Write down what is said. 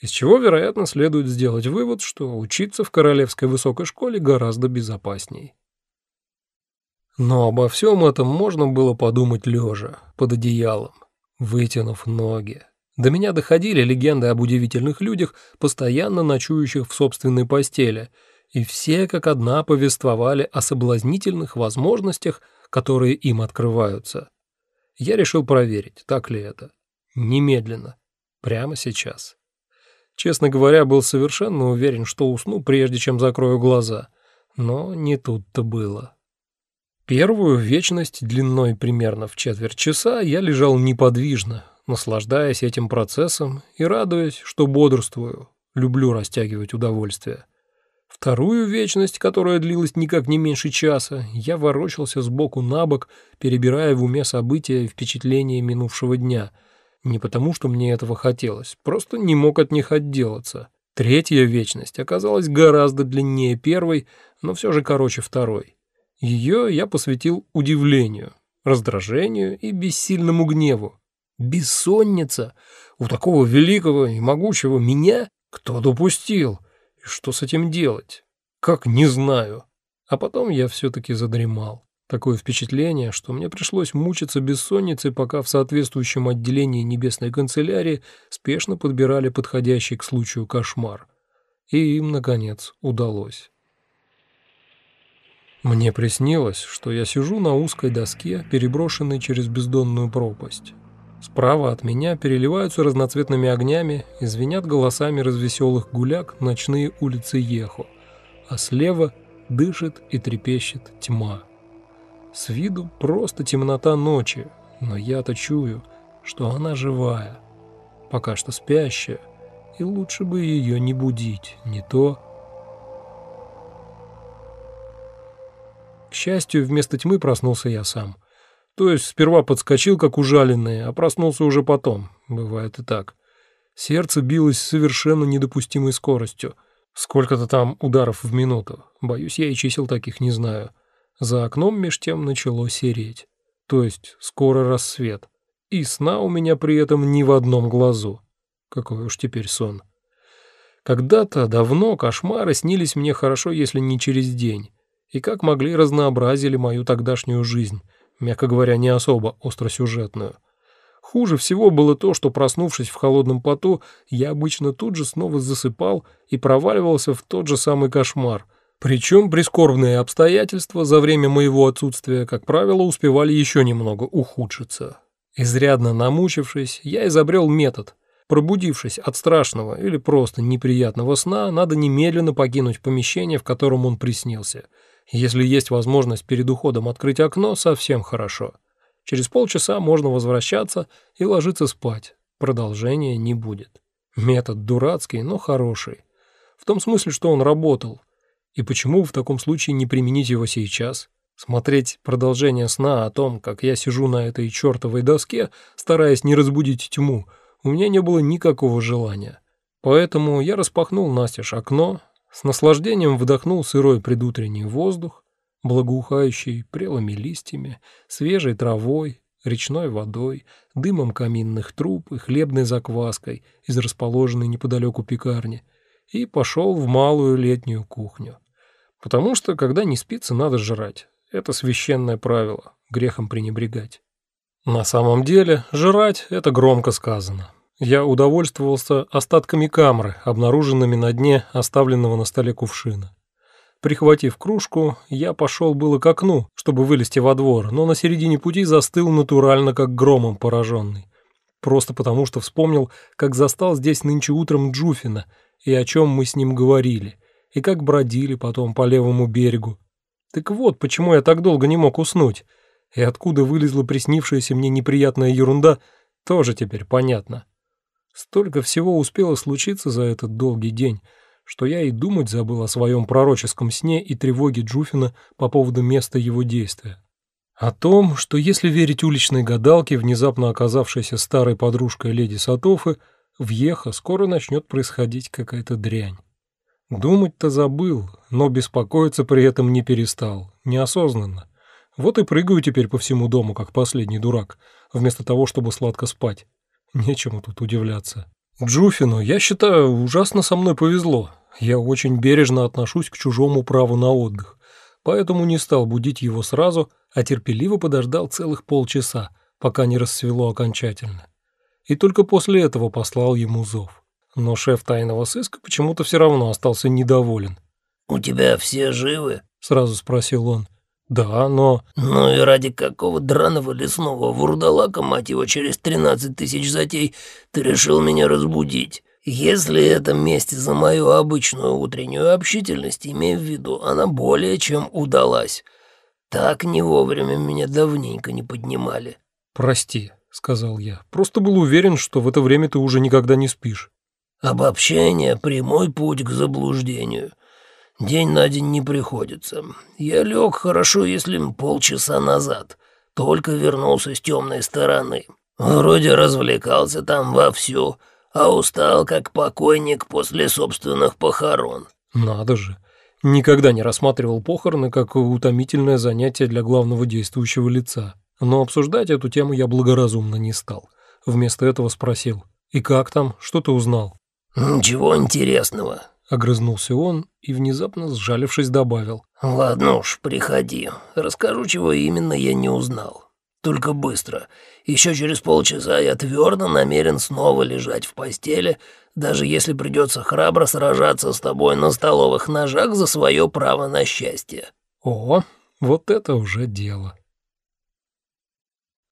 Из чего, вероятно, следует сделать вывод, что учиться в Королевской высокой школе гораздо безопасней. Но обо всем этом можно было подумать лежа, под одеялом, вытянув ноги. До меня доходили легенды об удивительных людях, постоянно ночующих в собственной постели, и все как одна повествовали о соблазнительных возможностях, которые им открываются. Я решил проверить, так ли это. Немедленно. Прямо сейчас. Честно говоря, был совершенно уверен, что усну, прежде чем закрою глаза. Но не тут-то было. Первую вечность длиной примерно в четверть часа я лежал неподвижно, наслаждаясь этим процессом и радуясь, что бодрствую. Люблю растягивать удовольствие. Вторую вечность, которая длилась никак не меньше часа, я ворочался сбоку на бок, перебирая в уме события и впечатления минувшего дня. Не потому, что мне этого хотелось, просто не мог от них отделаться. Третья вечность оказалась гораздо длиннее первой, но все же короче второй. Ее я посвятил удивлению, раздражению и бессильному гневу. Бессонница? У такого великого и могучего меня? Кто допустил? И что с этим делать? Как, не знаю. А потом я все-таки задремал. Такое впечатление, что мне пришлось мучиться бессонницей, пока в соответствующем отделении небесной канцелярии спешно подбирали подходящий к случаю кошмар. И им, наконец, удалось. Мне приснилось, что я сижу на узкой доске, переброшенной через бездонную пропасть. Справа от меня переливаются разноцветными огнями и звенят голосами развеселых гуляк ночные улицы Ехо, а слева дышит и трепещет тьма. С виду просто темнота ночи, но я-то чую, что она живая, пока что спящая, и лучше бы ее не будить, не то... К счастью, вместо тьмы проснулся я сам. То есть сперва подскочил, как ужаленный, а проснулся уже потом. Бывает и так. Сердце билось совершенно недопустимой скоростью. Сколько-то там ударов в минуту. Боюсь, я и чисел таких не знаю. За окном меж тем начало сереть. То есть скоро рассвет. И сна у меня при этом ни в одном глазу. Какой уж теперь сон. Когда-то давно кошмары снились мне хорошо, если не через день и как могли разнообразили мою тогдашнюю жизнь, мягко говоря, не особо остросюжетную. Хуже всего было то, что, проснувшись в холодном поту, я обычно тут же снова засыпал и проваливался в тот же самый кошмар. Причем прискорбные обстоятельства за время моего отсутствия, как правило, успевали еще немного ухудшиться. Изрядно намучившись, я изобрел метод. Пробудившись от страшного или просто неприятного сна, надо немедленно покинуть помещение, в котором он приснился – если есть возможность перед уходом открыть окно, совсем хорошо. Через полчаса можно возвращаться и ложиться спать. Продолжения не будет. Метод дурацкий, но хороший. В том смысле, что он работал. И почему в таком случае не применить его сейчас? Смотреть продолжение сна о том, как я сижу на этой чертовой доске, стараясь не разбудить тьму, у меня не было никакого желания. Поэтому я распахнул настежь окно, с наслаждением вдохнул сырой предутренний воздух, благоухающий прелыми листьями, свежей травой, речной водой, дымом каминных труб и хлебной закваской из расположенной неподалеку пекарни, и пошел в малую летнюю кухню. Потому что, когда не спится, надо жрать. Это священное правило, грехом пренебрегать. На самом деле, жрать – это громко сказано. Я удовольствовался остатками камры, обнаруженными на дне оставленного на столе кувшина. Прихватив кружку, я пошел было к окну, чтобы вылезти во двор, но на середине пути застыл натурально, как громом пораженный. Просто потому, что вспомнил, как застал здесь нынче утром Джуфина, и о чем мы с ним говорили, и как бродили потом по левому берегу. Так вот, почему я так долго не мог уснуть, и откуда вылезла приснившаяся мне неприятная ерунда, тоже теперь понятно. Столько всего успело случиться за этот долгий день, что я и думать забыл о своем пророческом сне и тревоге Джуфина по поводу места его действия. О том, что если верить уличной гадалке, внезапно оказавшейся старой подружкой леди Сатофы, в Ехо скоро начнет происходить какая-то дрянь. Думать-то забыл, но беспокоиться при этом не перестал, неосознанно. Вот и прыгаю теперь по всему дому, как последний дурак, вместо того, чтобы сладко спать. Нечему тут удивляться. Джуфину, я считаю, ужасно со мной повезло. Я очень бережно отношусь к чужому праву на отдых, поэтому не стал будить его сразу, а терпеливо подождал целых полчаса, пока не рассвело окончательно. И только после этого послал ему зов. Но шеф тайного сыска почему-то все равно остался недоволен. «У тебя все живы?» — сразу спросил он. «Да, но...» «Ну и ради какого драного лесного вурдалака, мать его, через тринадцать тысяч затей ты решил меня разбудить? Если это месть за мою обычную утреннюю общительность, имей в виду, она более чем удалась. Так не вовремя меня давненько не поднимали». «Прости», — сказал я. «Просто был уверен, что в это время ты уже никогда не спишь». «Обобщение — прямой путь к заблуждению». День на день не приходится. Я лег хорошо, если полчаса назад. Только вернулся с темной стороны. Вроде развлекался там вовсю, а устал как покойник после собственных похорон. Надо же. Никогда не рассматривал похороны как утомительное занятие для главного действующего лица. Но обсуждать эту тему я благоразумно не стал. Вместо этого спросил. «И как там? Что ты узнал?» «Ничего интересного. Огрызнулся он и, внезапно сжалившись, добавил. «Ладно уж, приходи. Расскажу, чего именно я не узнал. Только быстро. Еще через полчаса я твердо намерен снова лежать в постели, даже если придется храбро сражаться с тобой на столовых ножах за свое право на счастье». «О, вот это уже дело».